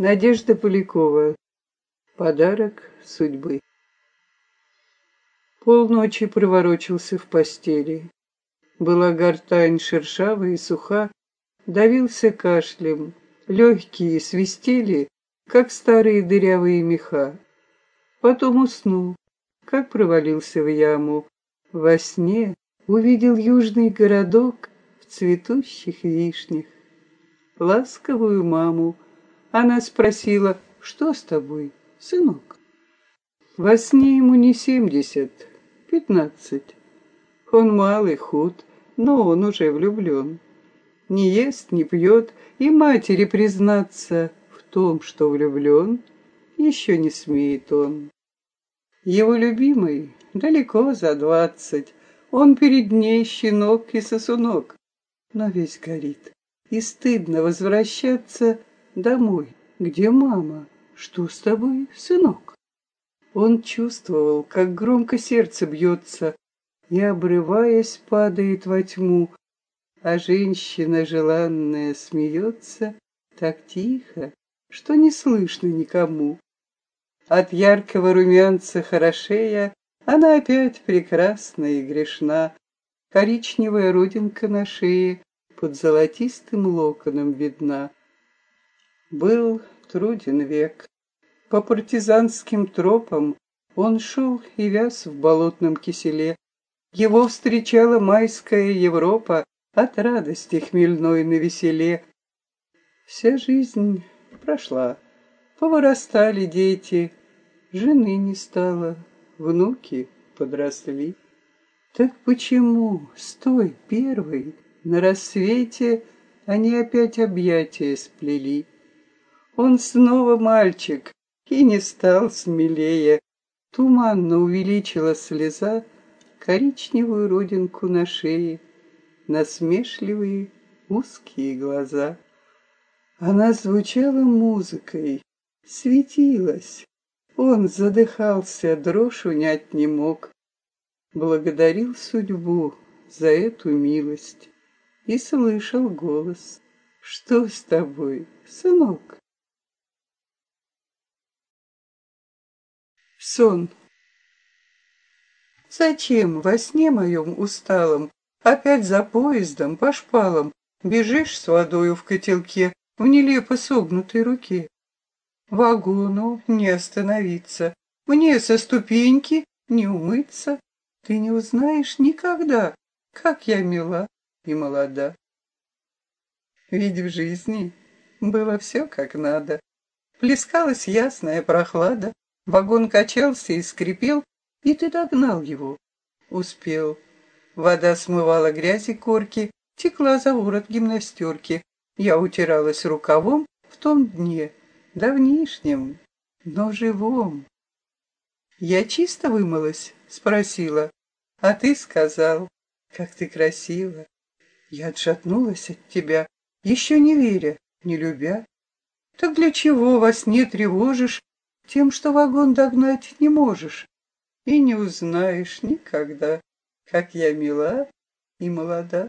Надежда Полякова. Подарок судьбы. Полночи проворочился в постели. Была гортань шершавая и суха, давился кашлем, легкие свистели, как старые дырявые меха. Потом уснул, как провалился в яму. Во сне увидел южный городок в цветущих вишнях. Ласковую маму она спросила, что с тобой, сынок? Во сне ему не семьдесят, пятнадцать. Он малый, худ, но он уже влюблен. Не ест, не пьет, и матери признаться в том, что влюблен, еще не смеет он. Его любимый далеко за двадцать, он перед ней щенок и сосунок, но весь горит, и стыдно возвращаться домой. Где мама? Что с тобой, сынок? Он чувствовал, как громко сердце бьется, и, обрываясь, падает во тьму, а женщина желанная смеется так тихо, что не слышно никому. От яркого румянца хорошея она опять прекрасна и грешна, коричневая родинка на шее под золотистым локоном видна. Был труден век. По партизанским тропам он шел и вяз в болотном киселе. Его встречала майская Европа от радости хмельной на веселе. Вся жизнь прошла, повырастали дети, жены не стало, внуки подросли. Так почему с той первой на рассвете они опять объятия сплели? Он снова мальчик и не стал смелее. Туманно увеличила слеза коричневую родинку на шее, насмешливые узкие глаза. Она звучала музыкой, светилась. Он задыхался, дрожь унять не мог. Благодарил судьбу за эту милость и слышал голос. «Что с тобой, сынок?» Сон. Зачем во сне моем усталом Опять за поездом по шпалам Бежишь с водою в котелке В нелепо согнутой руке? Вагону не остановиться, Мне со ступеньки не умыться. Ты не узнаешь никогда, Как я мила и молода. Ведь в жизни было все как надо. Плескалась ясная прохлада, Вагон качался и скрипел, и ты догнал его. Успел. Вода смывала грязь и корки, текла за ворот гимнастерки. Я утиралась рукавом в том дне, давнишнем, но живом. Я чисто вымылась, спросила, а ты сказал, как ты красива. Я отшатнулась от тебя, еще не веря, не любя. Так для чего во сне тревожишь тем, что вагон догнать не можешь, и не узнаешь никогда, как я мила и молода.